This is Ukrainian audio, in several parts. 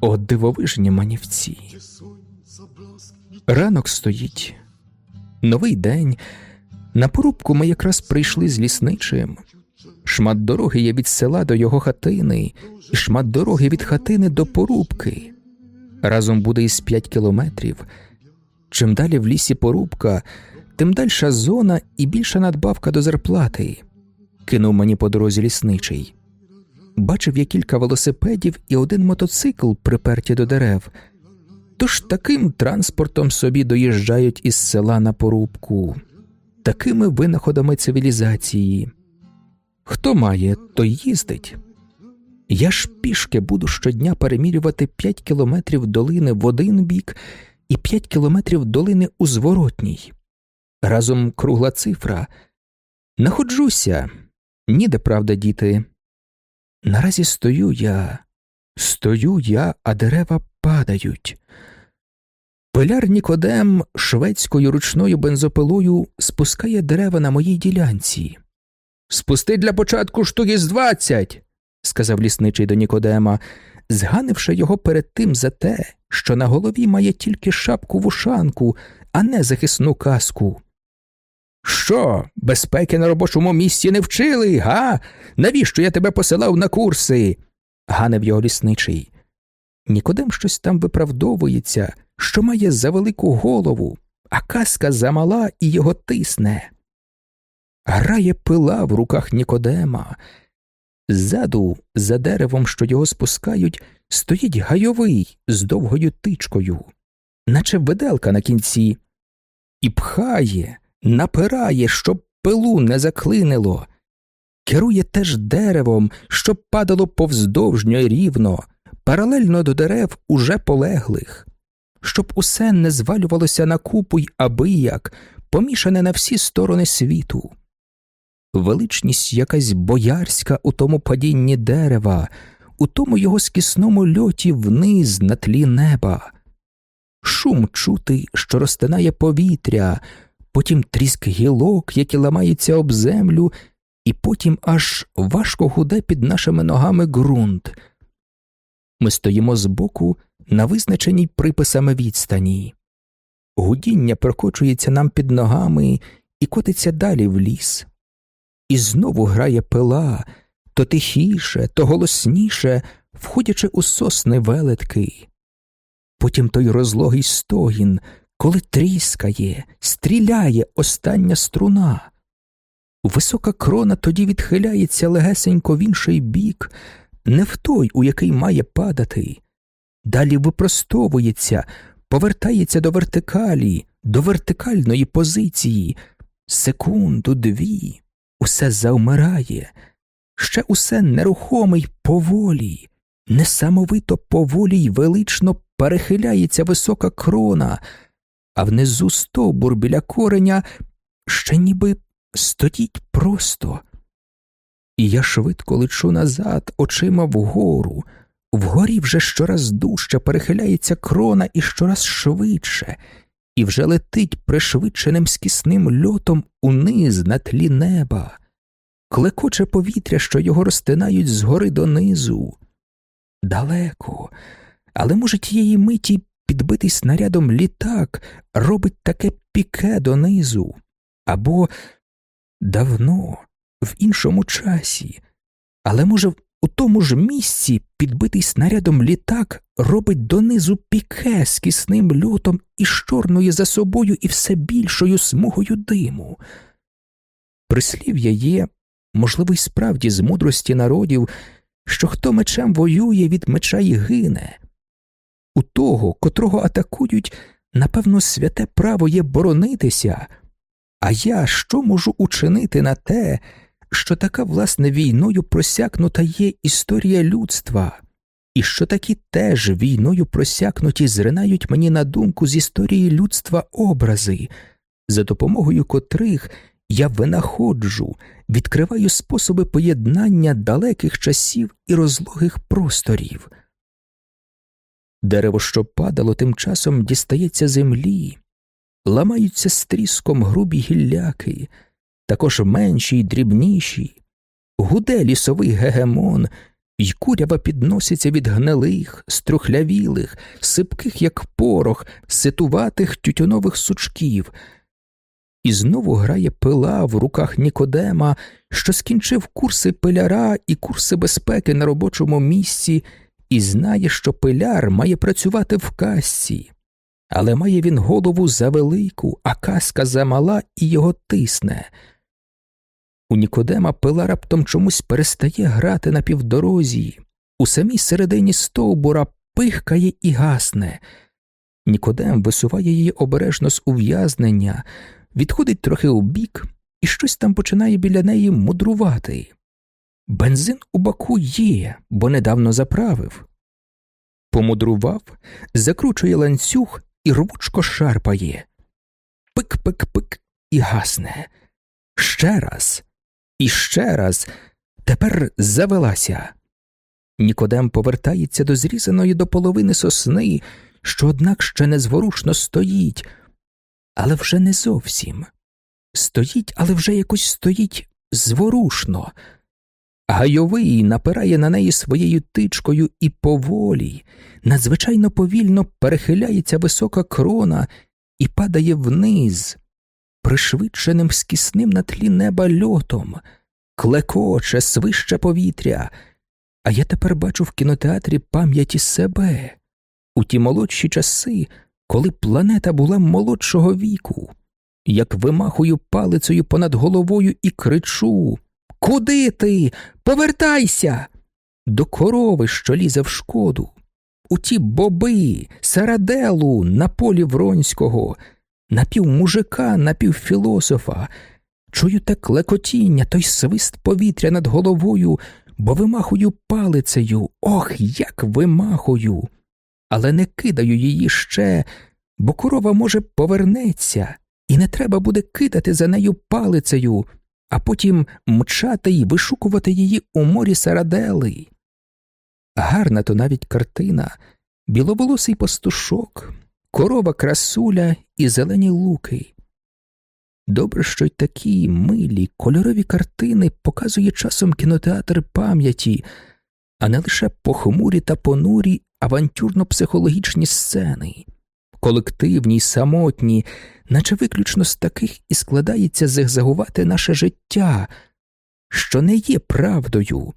О, дивовижні манівці. Ранок стоїть. Новий день. На порубку ми якраз прийшли з лісничим. Шмат дороги є від села до його хатини, і шмат дороги від хатини до порубки. Разом буде із п'ять кілометрів. Чим далі в лісі порубка, тим дальша зона і більша надбавка до зарплати. Кинув мені по дорозі лісничий. Бачив я кілька велосипедів і один мотоцикл приперті до дерев. Тож таким транспортом собі доїжджають із села на порубку, такими винаходами цивілізації. Хто має, той їздить. Я ж пішки буду щодня перемірювати 5 кілометрів долини в один бік і 5 кілометрів долини у зворотній. Разом кругла цифра. Находжуся, ніде правда, діти. Наразі стою я, стою я, а дерева падають. Пиляр Нікодем шведською ручною бензопилою спускає дерева на моїй ділянці. Спусти для початку штуки з двадцять, сказав лісничий до Нікодема, зганивши його перед тим за те, що на голові має тільки шапку вушанку, а не захисну каску. Що, безпеки на робочому місці не вчили, га? Навіщо я тебе посилав на курси? ганив його лісничий. Нікодем щось там виправдовується, що має за велику голову, а каска замала і його тисне. Грає пила в руках Нікодема. Ззаду, за деревом, що його спускають, стоїть гайовий з довгою тичкою, наче виделка на кінці, і пхає, напирає, щоб пилу не заклинило, керує теж деревом, щоб падало повздовжньо й рівно, паралельно до дерев уже полеглих, щоб усе не звалювалося на купу й абияк, помішане на всі сторони світу. Величність якась боярська у тому падінні дерева, у тому його скісному льоті вниз на тлі неба. Шум чути, що розтинає повітря, потім тріск гілок, які ламаються об землю, і потім аж важко гуде під нашими ногами ґрунт. Ми стоїмо збоку на визначеній приписами відстані. Гудіння прокочується нам під ногами і котиться далі в ліс. І знову грає пила то тихіше, то голосніше, входячи у сосни велетки. Потім той розлогий стогін, коли тріскає, стріляє остання струна. Висока крона тоді відхиляється легесенько в інший бік, не в той, у який має падати. Далі випростовується, повертається до вертикалі, до вертикальної позиції, секунду, дві, усе завмирає, ще усе нерухоме й поволі, несамовито поволі й велично перехиляється висока крона, а внизу стовбур біля кореня ще ніби стоїть просто. І я швидко лечу назад, очима вгору. Вгорі вже щораз дужче перехиляється крона і щораз швидше, і вже летить пришвидшеним скісним льотом униз на тлі неба, клекоче повітря, що його розтинають згори донизу. Далеко, але, може, тієї миті підбитий снарядом літак робить таке піке донизу, або давно, в іншому часі, але, може, у тому ж місці підбитий снарядом літак робить донизу піке з кисним льотом і чорною за собою і все більшою смугою диму. Прислів'я є, можливо, й справді з мудрості народів, що хто мечем воює, від меча й гине. У того, котрого атакують, напевно, святе право є боронитися, а я що можу учинити на те, що така власне війною просякнута є історія людства, і що такі теж війною просякнуті зринають мені на думку з історії людства образи, за допомогою котрих я винаходжу, відкриваю способи поєднання далеких часів і розлогих просторів. Дерево, що падало, тим часом дістається землі, ламаються стріском грубі гілляки, також менші й дрібніші, гуде лісовий гегемон, й курява підноситься від гнилих, струхлявілих, сипких, як порох, ситуватих тютюнових сучків. І знову грає пила в руках Нікодема, що скінчив курси пиляра і курси безпеки на робочому місці, і знає, що пиляр має працювати в касці, але має він голову завелику, а каска замала і його тисне. У Нікодема пила раптом чомусь перестає грати на півдорозі, у самій середині стовбура пихкає і гасне. Нікодем висуває її обережно з ув'язнення, відходить трохи убік і щось там починає біля неї мудрувати. Бензин у баку є, бо недавно заправив. Помудрував, закручує ланцюг і рвучко шарпає. Пик-пик-пик і гасне. Ще раз. І ще раз тепер завелася. Нікодем повертається до зрізаної до половини сосни, що, однак, ще незворушно стоїть, але вже не зовсім. Стоїть, але вже якось стоїть зворушно. Гайовий напирає на неї своєю тичкою і поволі, надзвичайно повільно перехиляється висока крона і падає вниз пришвидшеним скісним на тлі неба льотом, клекоче, свище повітря. А я тепер бачу в кінотеатрі пам'яті себе. У ті молодші часи, коли планета була молодшого віку, як вимахую палицею понад головою і кричу Куди ти? Повертайся! До корови, що лізе в шкоду, у ті боби, сараделу на полі Вронського напівмужика, напівфілософа, чую те клекотіння, той свист повітря над головою, бо вимахую палицею, ох, як вимахую, але не кидаю її ще, бо корова, може, повернеться, і не треба буде кидати за нею палицею, а потім мчати й вишукувати її у морі сарадели. Гарна то навіть картина, біловолосий пастушок, корова красуля і зелені луки. Добре, що й такі милі, кольорові картини показує часом кінотеатр пам'яті, а не лише похмурі та понурі авантюрно психологічні сцени, колективні й самотні, наче виключно з таких і складається зигзагувати наше життя, що не є правдою,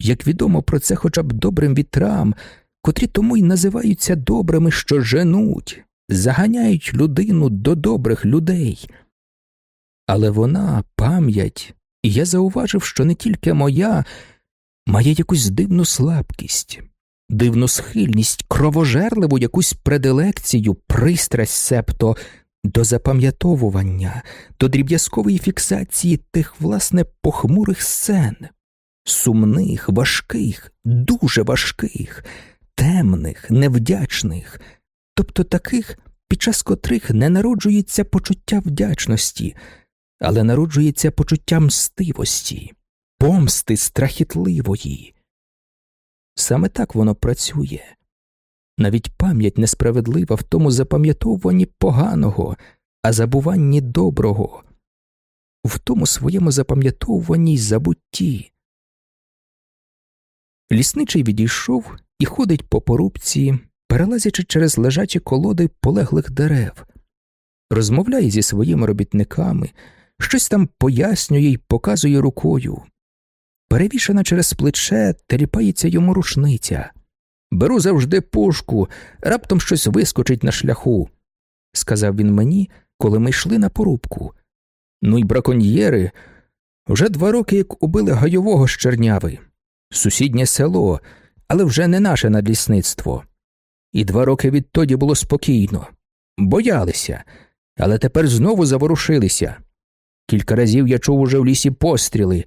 як відомо про це хоча б добрим вітрам котрі тому й називаються добрими, що женуть, заганяють людину до добрих людей. Але вона пам'ять, і я зауважив, що не тільки моя, має якусь дивну слабкість, дивну схильність, кровожерливу якусь предилекцію, пристрасть септо до запам'ятовування, до дріб'язкової фіксації тих, власне, похмурих сцен, сумних, важких, дуже важких темних, невдячних, тобто таких, під час котрих не народжується почуття вдячності, але народжується почуття мстивості, помсти страхітливої. Саме так воно працює. Навіть пам'ять несправедлива в тому запам'ятовуванні поганого, а забуванні доброго, в тому своєму запам'ятовуванні й забутті. Лісничий відійшов і ходить по порубці, перелазячи через лежачі колоди полеглих дерев, розмовляє зі своїми робітниками, щось там пояснює й показує рукою. Перевішена через плече, теліпається йому рушниця. Беру завжди пушку, раптом щось вискочить на шляху, сказав він мені, коли ми йшли на порубку. Ну й браконьєри. Вже два роки як убили гайового з Черняви. Сусіднє село, але вже не наше надлісництво. І два роки відтоді було спокійно, боялися, але тепер знову заворушилися. Кілька разів я чув уже в лісі постріли,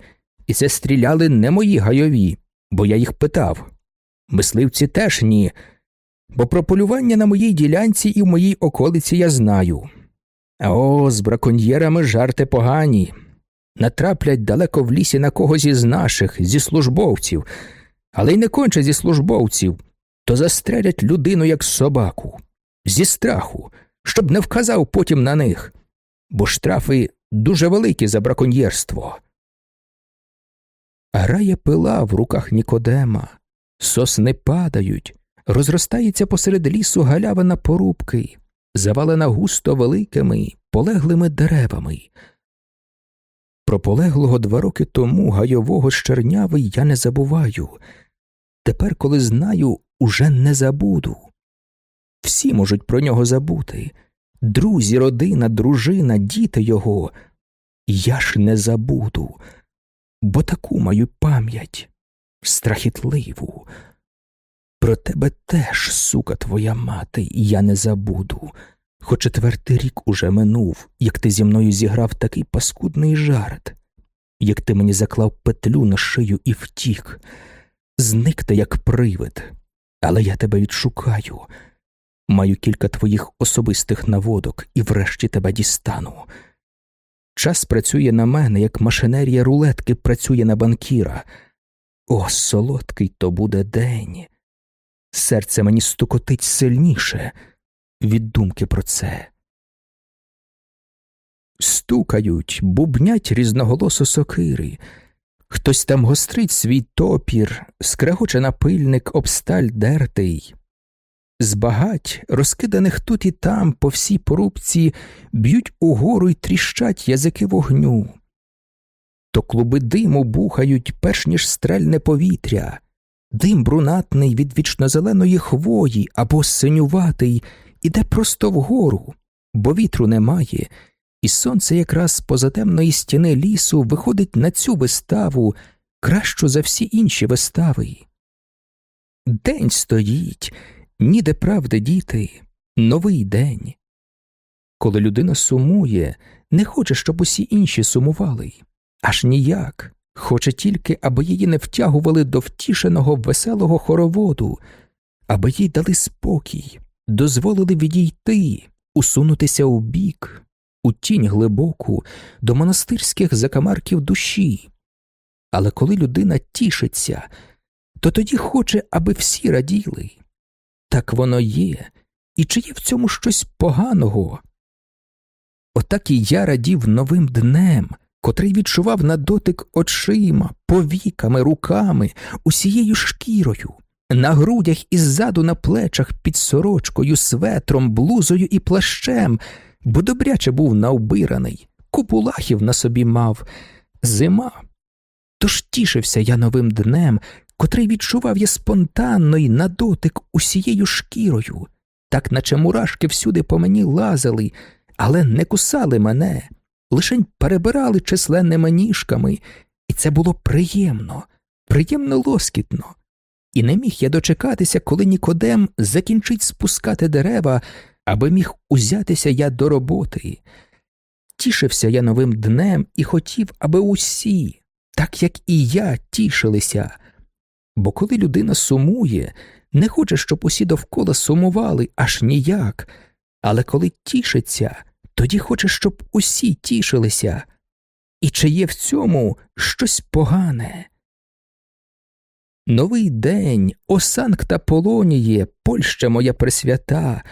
і це стріляли не мої гайові, бо я їх питав. Мисливці теж ні, бо про полювання на моїй ділянці і в моїй околиці я знаю. О, з браконьєрами жарти погані. Натраплять далеко в лісі на когось із наших, зі службовців, але й не конче зі службовців, то застрелять людину як собаку, зі страху, щоб не вказав потім на них, бо штрафи дуже великі за браконьєрство. А рая пила в руках Нікодема, сосни падають, розростається посеред лісу галявина порубки, завалена густо великими, полеглими деревами. Про полеглого два роки тому гайового з чернявий я не забуваю. Тепер, коли знаю, уже не забуду. Всі можуть про нього забути друзі, родина, дружина, діти його. Я ж не забуду, бо таку маю пам'ять страхітливу. Про тебе теж, сука, твоя мати, я не забуду. Хоч четвертий рік уже минув, як ти зі мною зіграв такий паскудний жарт, як ти мені заклав петлю на шию і втік, зник ти, як привид, але я тебе відшукаю. Маю кілька твоїх особистих наводок і врешті тебе дістану. Час працює на мене, як машинерія рулетки працює на банкіра. О, солодкий то буде день. Серце мені стукотить сильніше від думки про це. Стукають, бубнять різноголосо сокири. Хтось там гострить свій топір, скрегоче напильник об сталь дертий. З багать, розкиданих тут і там по всій порубці, б'ють угору й тріщать язики вогню. То клуби диму бухають, перш ніж стрельне повітря, дим брунатний від вічнозеленої хвої або синюватий іде просто вгору, бо вітру немає, і сонце якраз поза темної стіни лісу виходить на цю виставу кращу за всі інші вистави. День стоїть, ніде правди діти, новий день. Коли людина сумує, не хоче, щоб усі інші сумували, аж ніяк, хоче тільки, аби її не втягували до втішеного веселого хороводу, аби їй дали спокій, дозволили відійти, усунутися у бік, у тінь глибоку, до монастирських закамарків душі. Але коли людина тішиться, то тоді хоче, аби всі раділи. Так воно є, і чи є в цьому щось поганого? Отак і я радів новим днем, котрий відчував на дотик очима, повіками, руками, усією шкірою, на грудях і ззаду на плечах під сорочкою, светром, блузою і плащем, бо добряче був навбираний, купу лахів на собі мав, зима. Тож тішився я новим днем, котрий відчував я спонтанно й на дотик усією шкірою, так наче мурашки всюди по мені лазили, але не кусали мене, лишень перебирали численними ніжками, і це було приємно, приємно лоскітно. І не міг я дочекатися, коли Нікодем закінчить спускати дерева, аби міг узятися я до роботи. Тішився я новим днем і хотів, аби усі, так як і я, тішилися. Бо коли людина сумує, не хоче, щоб усі довкола сумували аж ніяк, але коли тішиться, тоді хоче, щоб усі тішилися. І чи є в цьому щось погане? Новий день, о Санкта Полоніє, Польща моя пресвята,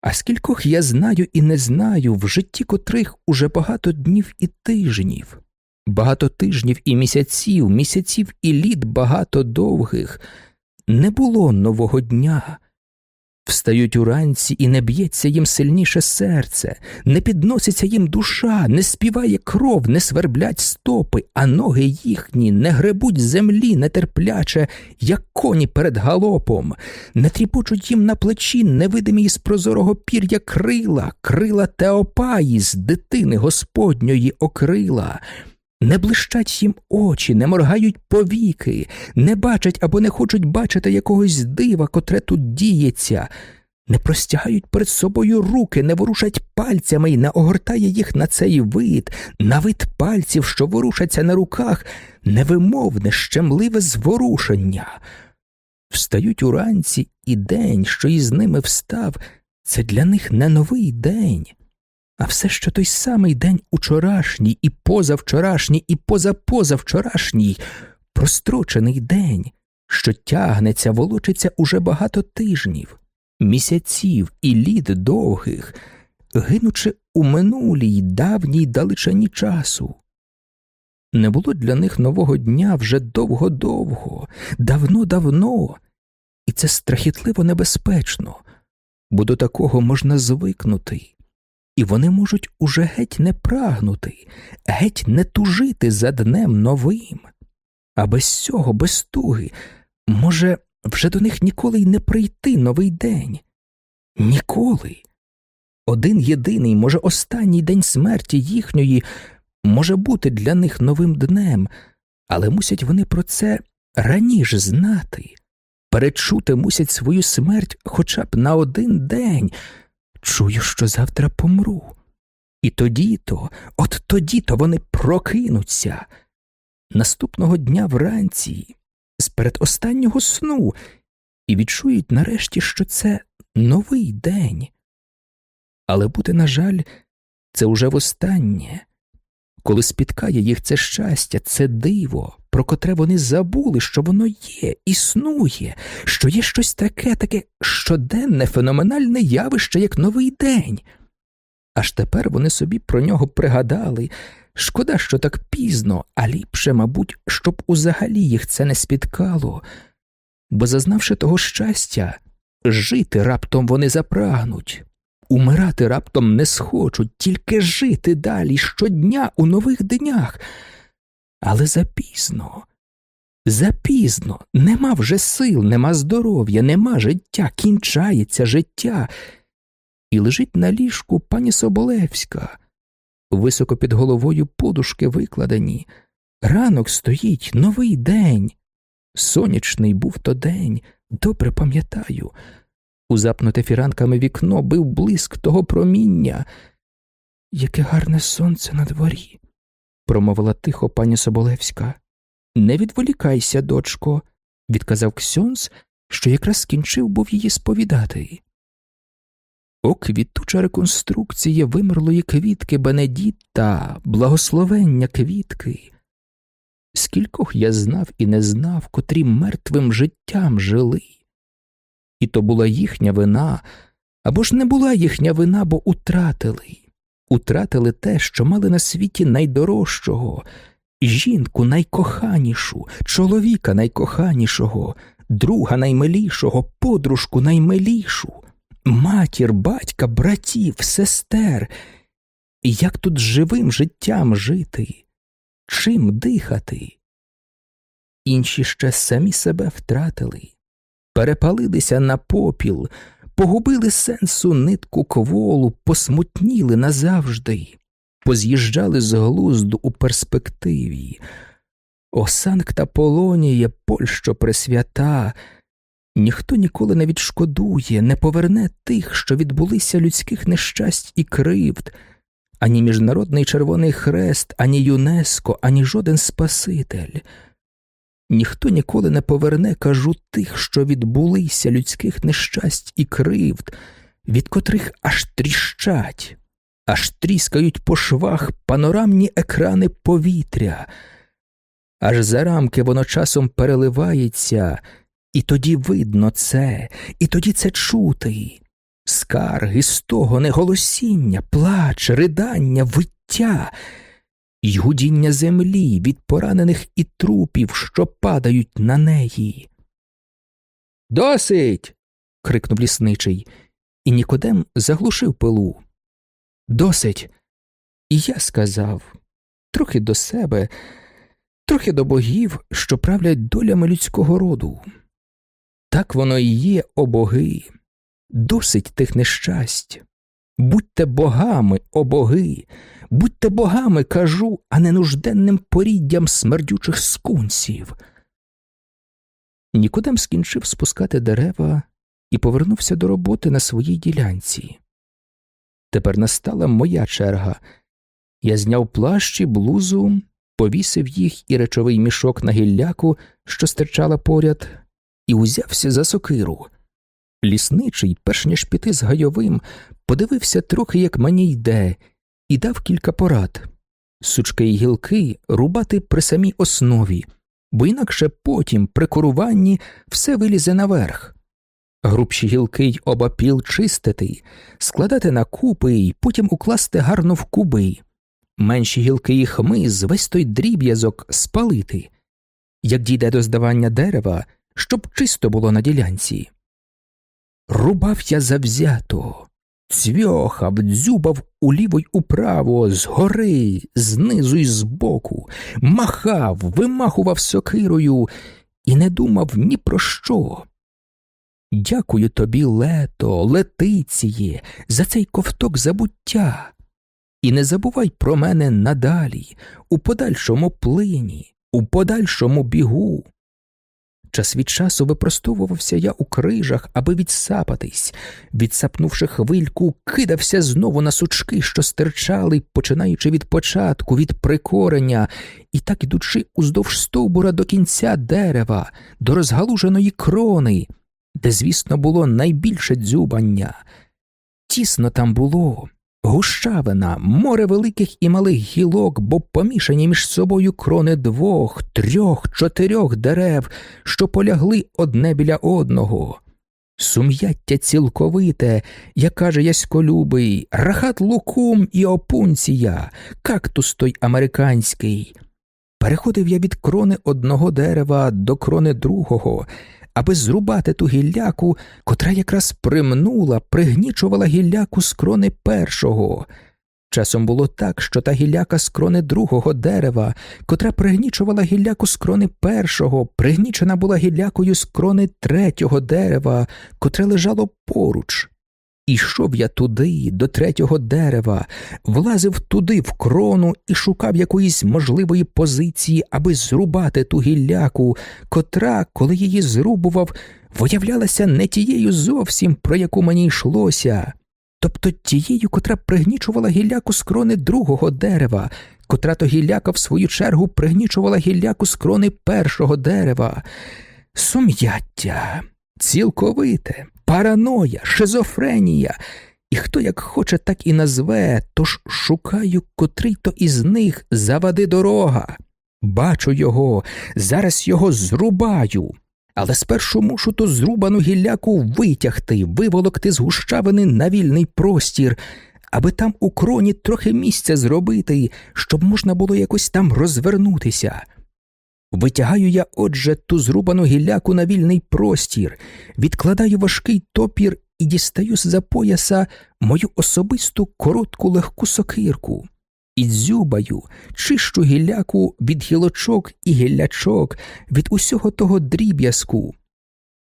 а скількох я знаю і не знаю, в житті котрих уже багато днів і тижнів, багато тижнів і місяців, місяців і літ багато довгих, не було нового дня, Встають уранці і не б'ється їм сильніше серце, не підноситься їм душа, не співає кров, не сверблять стопи, а ноги їхні не гребуть землі нетерпляче, як коні перед галопом, не тріпочуть їм на плечі невидимі із прозорого пір'я крила, крила Теопаї з дитини Господньої окрила. Не блищать їм очі, не моргають повіки, не бачать або не хочуть бачити якогось дива, котре тут діється, не простягають перед собою руки, не ворушать пальцями і не огортає їх на цей вид, на вид пальців, що ворушаться на руках, невимовне, щемливе зворушення. Встають уранці, і день, що із ними встав, це для них не новий день, а все що той самий день учорашній, і позавчорашній, і позапозавчорашній, прострочений день, що тягнеться, волочиться уже багато тижнів, місяців і літ довгих, гинучи у минулій давній далечині часу. Не було для них нового дня вже довго-довго, давно-давно, і це страхітливо небезпечно, бо до такого можна звикнути, і вони можуть уже геть не прагнути, геть не тужити за днем новим. А без цього, без туги, може, вже до них ніколи й не прийти новий день. Ніколи. Один єдиний, може, останній день смерті їхньої може бути для них новим днем, але мусять вони про це раніше знати, перечути мусять свою смерть хоча б на один день. Чую, що завтра помру. І тоді то, от тоді то вони прокинуться. Наступного дня вранці, з передостаннього сну, і відчують нарешті, що це новий день. Але бути, на жаль, це уже востаннє, коли спіткає їх це щастя, це диво, про котре вони забули, що воно є, існує, що є щось таке, таке щоденне, феноменальне явище, як новий день. Аж тепер вони собі про нього пригадали. Шкода, що так пізно, а ліпше, мабуть, щоб узагалі їх це не спіткало, бо, зазнавши того щастя, жити раптом вони запрагнуть, умирати раптом не схочуть, тільки жити далі щодня у нових днях. Але запізно, запізно, нема вже сил, нема здоров'я, нема життя, кінчається життя. І лежить на ліжку пані Соболевська. Високо під головою подушки викладені. Ранок стоїть новий день. Сонячний був то день, добре пам'ятаю. У запнуте фіранками вікно бив блиск того проміння. Яке гарне сонце на дворі, промовила тихо пані Соболевська. Не відволікайся, дочко, відказав Ксьонс, що якраз скінчив був її сповідати. О, квітуча реконструкція вимерлої квітки Бенедітта, благословення квітки. Скількох я знав і не знав, котрі мертвим життям жили. І то була їхня вина, або ж не була їхня вина, бо утратили, утратили те, що мали на світі найдорожчого, жінку найкоханішу, чоловіка найкоханішого, друга наймилішого, подружку наймилішу матір, батька, братів, сестер. І як тут живим життям жити? Чим дихати? Інші ще самі себе втратили, перепалилися на попіл, погубили сенсу нитку кволу, посмутніли назавжди, поз'їжджали з глузду у перспективі. О Санкта Полонія, Польщо Пресвята, Ніхто ніколи не відшкодує, не поверне тих, що відбулися людських нещасть і кривд, ані Міжнародний Червоний Хрест, ані ЮНЕСКО, ані жоден Спаситель. Ніхто ніколи не поверне, кажу, тих, що відбулися людських нещасть і кривд, від котрих аж тріщать, аж тріскають по швах панорамні екрани повітря, аж за рамки воно часом переливається. І тоді видно це, і тоді це чути. Скарги, стогони, голосіння, плач, ридання, виття, й гудіння землі від поранених і трупів, що падають на неї. Досить. крикнув лісничий, і Нікодем заглушив пилу. Досить. І я сказав трохи до себе, трохи до богів, що правлять долями людського роду. Так воно і є, о боги, досить тих нещасть. Будьте богами, о боги, будьте богами, кажу, а не нужденним поріддям смердючих скунсів. Нікодем скінчив спускати дерева і повернувся до роботи на своїй ділянці. Тепер настала моя черга. Я зняв плащ і блузу, повісив їх і речовий мішок на гілляку, що стирчала поряд, і узявся за сокиру. Лісничий, перш ніж піти з гайовим, подивився трохи, як мені йде, і дав кілька порад сучки й гілки рубати при самій основі, бо інакше потім, при куруванні, все вилізе наверх. Грубші гілки й обапіл чистити, складати на купи і потім укласти гарно в куби, менші гілки і хмиз, весь той дріб'язок спалити, як дійде до здавання дерева, щоб чисто було на ділянці. Рубав я завзято, цвьохав, дзюбав уліво й управо, згори, знизу й збоку, махав, вимахував сокирою і не думав ні про що. Дякую тобі, лето, летиціє, за цей ковток забуття. І не забувай про мене надалі, у подальшому плині, у подальшому бігу. Час від часу випростовувався я у крижах, аби відсапатись, відсапнувши хвильку, кидався знову на сучки, що стирчали, починаючи від початку, від прикорення, і так ідучи уздовж стовбура до кінця дерева, до розгалуженої крони, де, звісно, було найбільше дзюбання. Тісно там було, гущавина, море великих і малих гілок, бо помішані між собою крони двох, трьох, чотирьох дерев, що полягли одне біля одного. Сум'яття цілковите, як каже Яськолюбий, рахат лукум і опунція, кактус той американський. Переходив я від крони одного дерева до крони другого, аби зрубати ту гілляку, котра якраз примнула, пригнічувала гілляку з крони першого. Часом було так, що та гілляка з крони другого дерева, котра пригнічувала гілляку з крони першого, пригнічена була гіллякою з крони третього дерева, котре лежало поруч. Ішов я туди, до третього дерева, влазив туди в крону і шукав якоїсь можливої позиції, аби зрубати ту гілляку, котра, коли її зрубував, виявлялася не тією зовсім, про яку мені йшлося, тобто тією, котра пригнічувала гілляку з крони другого дерева, котра то гілляка, в свою чергу, пригнічувала гілляку з крони першого дерева. Сум'яття, цілковите параноя, шизофренія, і хто як хоче, так і назве, тож шукаю, котрий то із них завади дорога. Бачу його, зараз його зрубаю. Але спершу мушу ту зрубану гілляку витягти, виволокти з гущавини на вільний простір, аби там у кроні трохи місця зробити, щоб можна було якось там розвернутися. Витягаю я, отже, ту зрубану гілляку на вільний простір, відкладаю важкий топір і дістаю з за пояса мою особисту коротку легку сокирку, і дзюбаю, чищу гілляку від гілочок і гіллячок, від усього того дріб'язку.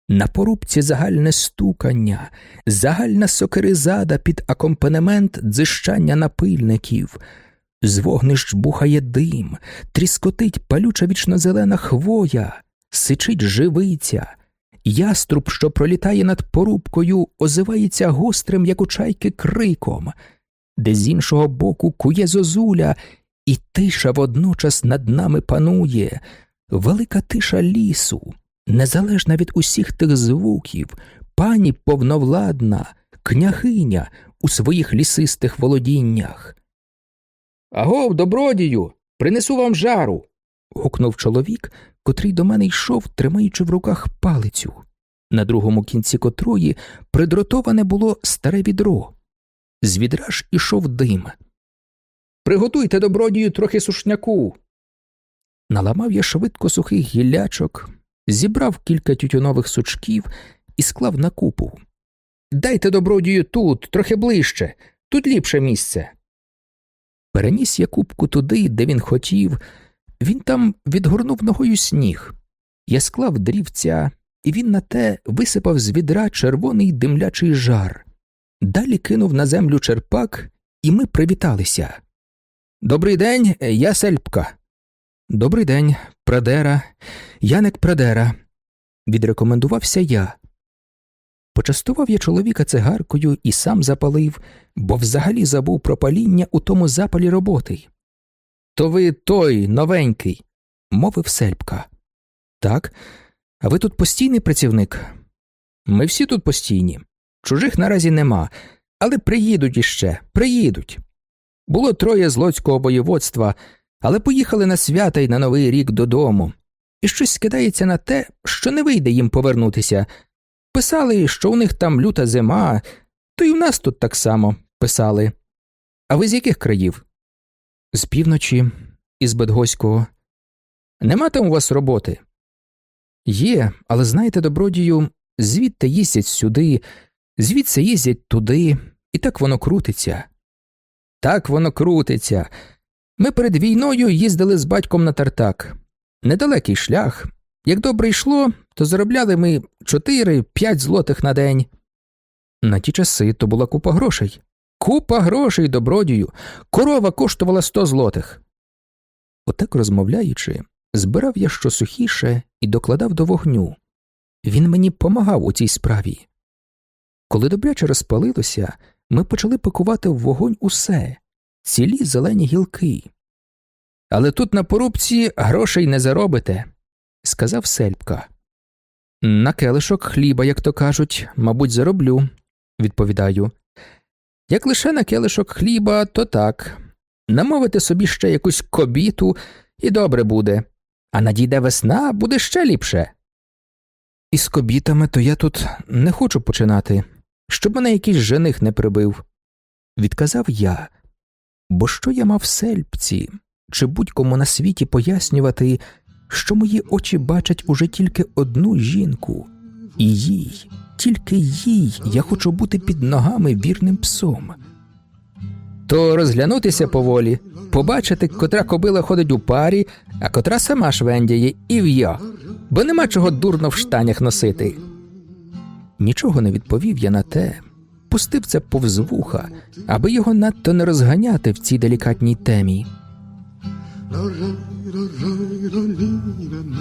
На порубці загальне стукання, загальна сокиризада під акомпанемент дзищання напильників. З вогнищ бухає дим, тріскотить палюча вічнозелена хвоя, сичить живиця, яструб, що пролітає над порубкою, озивається гострим, як у чайки, криком, де з іншого боку кує зозуля, і тиша водночас над нами панує, велика тиша лісу, незалежна від усіх тих звуків, пані повновладна, княгиня у своїх лісистих володіннях. Агов, добродію, принесу вам жару. гукнув чоловік, котрий до мене йшов, тримаючи в руках палицю. На другому кінці котрої придротоване було старе відро. З відра ж ішов дим. Приготуйте добродію трохи сушняку. Наламав я швидко сухих гіллячок, зібрав кілька тютюнових сучків і склав на купу. Дайте добродію тут, трохи ближче, тут ліпше місце. Переніс я кубку туди, де він хотів, він там відгорнув ногою сніг. Я склав дрівця, і він на те висипав з відра червоний димлячий жар. Далі кинув на землю черпак, і ми привіталися. Добрий день, я сельпка. Добрий день, Прадера, Яник Прадера. Відрекомендувався я. Почастував я чоловіка цигаркою і сам запалив, бо взагалі забув про паління у тому запалі роботи. То ви той новенький, мовив сельпка. Так, а ви тут постійний працівник? Ми всі тут постійні. Чужих наразі нема, але приїдуть іще, приїдуть. Було троє з Лоцького воєводства, але поїхали на свята й на Новий рік додому, і щось скидається на те, що не вийде їм повернутися. Писали, що у них там люта зима, то й у нас тут так само писали. А ви з яких країв? З півночі, із Бедгоського. Нема там у вас роботи? Є, але знаєте, добродію, звідти їздять сюди, звідси їздять туди, і так воно крутиться. Так воно крутиться. Ми перед війною їздили з батьком на тартак. Недалекий шлях. Як добре йшло, то заробляли ми 4-5 злотих на день. На ті часи то була купа грошей. Купа грошей, добродію. Корова коштувала 100 злотих. Отак розмовляючи, збирав я що сухіше і докладав до вогню. Він мені помагав у цій справі. Коли добряче розпалилося, ми почали пакувати в вогонь усе цілі зелені гілки. Але тут на порубці грошей не заробите, сказав сельпка. На келишок хліба, як то кажуть, мабуть, зароблю, відповідаю. Як лише на келишок хліба, то так. Намовити собі ще якусь кобіту, і добре буде, а надійде весна, буде ще ліпше. Із кобітами то я тут не хочу починати, щоб мене якийсь жених не прибив, відказав я. Бо що я мав сельпці, чи будь-кому на світі пояснювати, що мої очі бачать уже тільки одну жінку, і їй, тільки їй я хочу бути під ногами вірним псом. То розглянутися поволі, побачити, котра кобила ходить у парі, а котра сама швендяє і в'я, бо нема чого дурно в штанях носити. Нічого не відповів я на те, пустив це повз вуха, аби його надто не розганяти в цій делікатній темі. la la la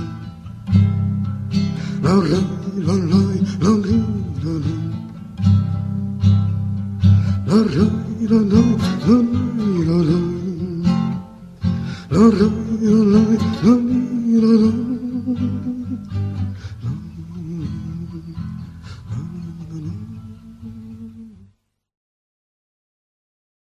la